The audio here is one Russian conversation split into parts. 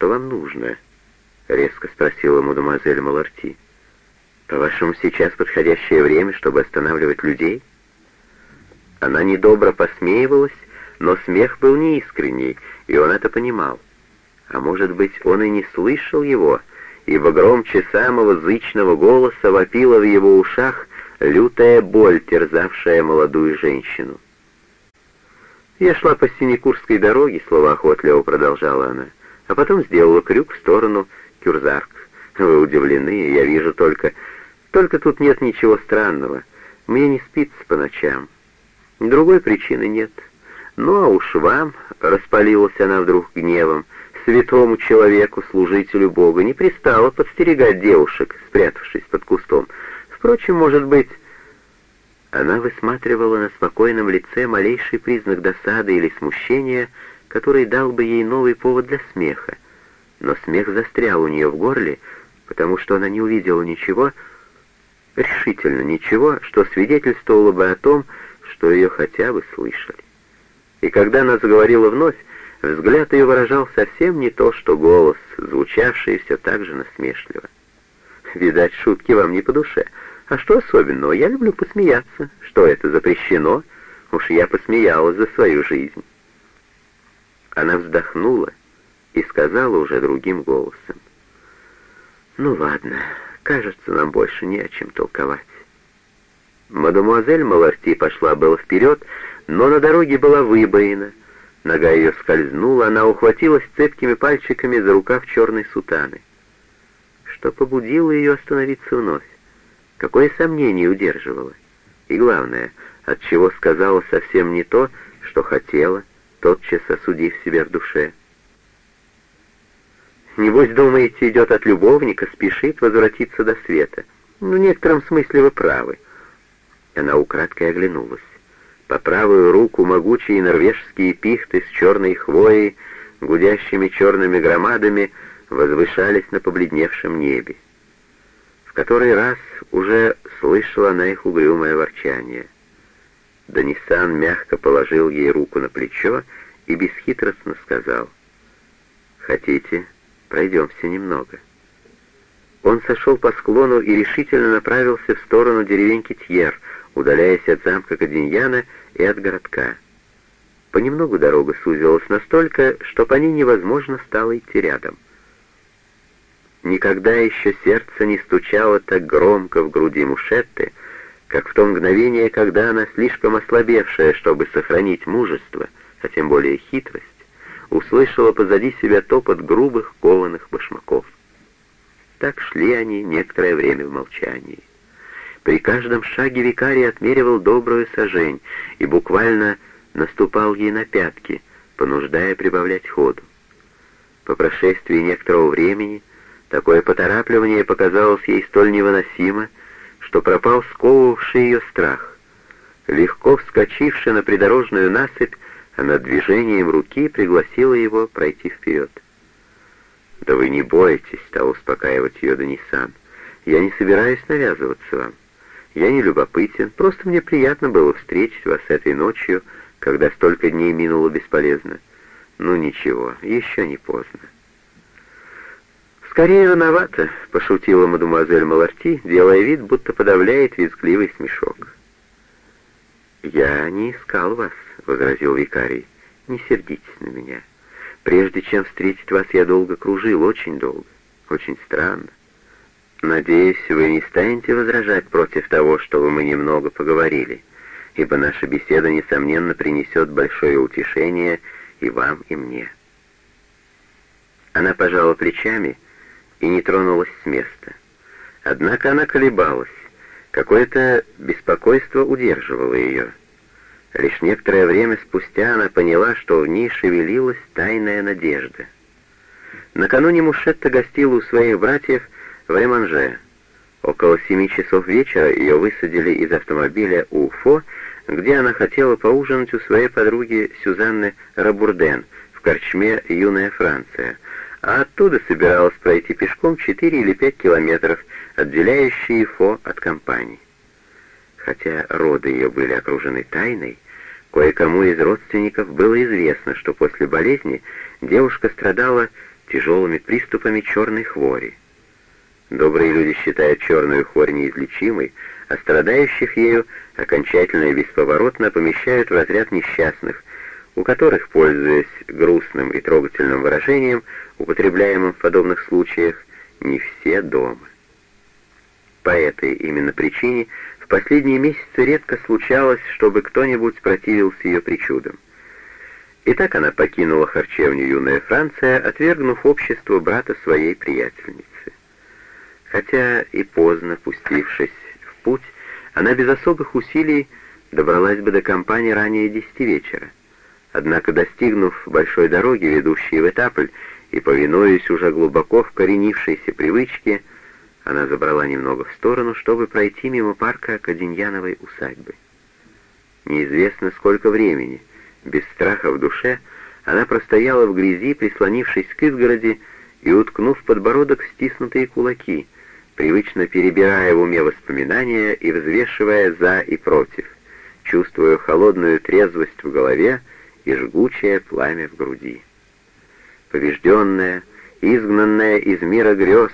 что вам нужно?» — резко спросила мадемуазель Маларти. «По-вашему, сейчас подходящее время, чтобы останавливать людей?» Она недобро посмеивалась, но смех был неискренний, и он это понимал. А может быть, он и не слышал его, ибо громче самого зычного голоса вопила в его ушах лютая боль, терзавшая молодую женщину. «Я шла по Синекурской дороге», — словоохотливо продолжала она, а потом сделала крюк в сторону Кюрзарк. «Вы удивлены, я вижу только... Только тут нет ничего странного. Мне не спится по ночам. Другой причины нет. Ну а уж вам, — распалилась она вдруг гневом, — святому человеку, служителю Бога, не пристало подстерегать девушек, спрятавшись под кустом. Впрочем, может быть... Она высматривала на спокойном лице малейший признак досады или смущения, который дал бы ей новый повод для смеха. Но смех застрял у нее в горле, потому что она не увидела ничего, решительно ничего, что свидетельствовало бы о том, что ее хотя бы слышали. И когда она заговорила вновь, взгляд ее выражал совсем не то, что голос, звучавший все так же насмешливо. «Видать, шутки вам не по душе. А что особенного? Я люблю посмеяться. Что это, запрещено? Уж я посмеялась за свою жизнь». Она вздохнула и сказала уже другим голосом. «Ну ладно, кажется, нам больше не о чем толковать». Мадемуазель Маларти пошла было вперед, но на дороге была выбоина. Нога ее скользнула, она ухватилась цепкими пальчиками за рукав черной сутаны. Что побудило ее остановиться вновь? Какое сомнение удерживало? И главное, от чего сказала совсем не то, что хотела, тотчас осудив себя в душе. Небось, думаете, идет от любовника, спешит возвратиться до света. Ну, в некотором смысле вы правы. Она украдкой оглянулась. По правую руку могучие норвежские пихты с черной хвоей, гудящими черными громадами, возвышались на побледневшем небе. В который раз уже слышала она их угрюмое ворчание. Данисан мягко положил ей руку на плечо и бесхитростно сказал, «Хотите, пройдемся немного». Он сошел по склону и решительно направился в сторону деревеньки Тьер, удаляясь от замка Каденьяна и от городка. Понемногу дорога сузилась настолько, что по ней невозможно стало идти рядом. Никогда еще сердце не стучало так громко в груди Мушетты, как в то мгновение, когда она, слишком ослабевшая, чтобы сохранить мужество, а тем более хитрость, услышала позади себя топот грубых кованых башмаков. Так шли они некоторое время в молчании. При каждом шаге викарий отмеривал добрую сажень и буквально наступал ей на пятки, понуждая прибавлять ходу. По прошествии некоторого времени такое поторапливание показалось ей столь невыносимо, что пропал сковывавший ее страх. Легко вскочивши на придорожную насыпь, она движением руки пригласила его пройти вперед. «Да вы не бойтесь», — стал успокаивать ее Данисан. «Я не собираюсь навязываться вам. Я не любопытен, просто мне приятно было встретить вас этой ночью, когда столько дней минуло бесполезно. Ну ничего, еще не поздно. «Скорее рановато», — пошутила мадемуазель Маларти, делая вид, будто подавляет визгливый смешок. «Я не искал вас», — возразил викарий. «Не сердитесь на меня. Прежде чем встретить вас, я долго кружил, очень долго, очень странно. Надеюсь, вы не станете возражать против того, чтобы мы немного поговорили, ибо наша беседа, несомненно, принесет большое утешение и вам, и мне». Она пожала плечами и не тронулась с места. Однако она колебалась. Какое-то беспокойство удерживало ее. Лишь некоторое время спустя она поняла, что в ней шевелилась тайная надежда. Накануне Мушетта гостила у своих братьев в Реманже. Около семи часов вечера ее высадили из автомобиля Уфо, где она хотела поужинать у своей подруги Сюзанны Рабурден в корчме «Юная Франция», а оттуда собиралась пройти пешком 4 или 5 километров, отделяющие Фо от компании. Хотя роды ее были окружены тайной, кое-кому из родственников было известно, что после болезни девушка страдала тяжелыми приступами черной хвори. Добрые люди считают черную хворь неизлечимой, а страдающих ею окончательно и бесповоротно помещают в разряд несчастных, у которых, пользуясь грустным и трогательным выражением, употребляемым в подобных случаях, не все дома. По этой именно причине в последние месяцы редко случалось, чтобы кто-нибудь противился ее причудам. И так она покинула харчевню «Юная Франция», отвергнув общество брата своей приятельницы. Хотя и поздно, пустившись в путь, она без особых усилий добралась бы до компании ранее десяти вечера. Однако, достигнув большой дороги, ведущей в Этапль, и повинуясь уже глубоко вкоренившейся привычке, она забрала немного в сторону, чтобы пройти мимо парка Каденьяновой усадьбы. Неизвестно сколько времени, без страха в душе, она простояла в грязи, прислонившись к изгороди и уткнув подбородок в стиснутые кулаки, привычно перебирая в уме воспоминания и взвешивая «за» и «против», чувствуя холодную трезвость в голове и жгучее пламя в груди. Побежденная, изгнанная из мира грез,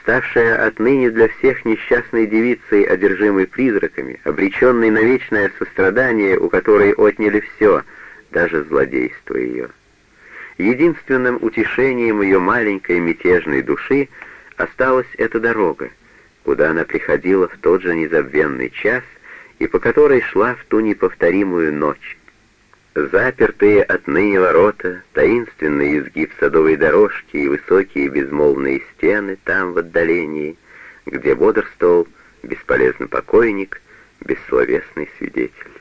ставшая отныне для всех несчастной девицей, одержимой призраками, обреченной на вечное сострадание, у которой отняли все, даже злодейство ее. Единственным утешением ее маленькой мятежной души осталась эта дорога, куда она приходила в тот же незабвенный час и по которой шла в ту неповторимую ночь. Запертые отныне ворота, таинственный изгиб садовой дорожки и высокие безмолвные стены там в отдалении, где бодрствовал бесполезный покойник, бессловесный свидетель.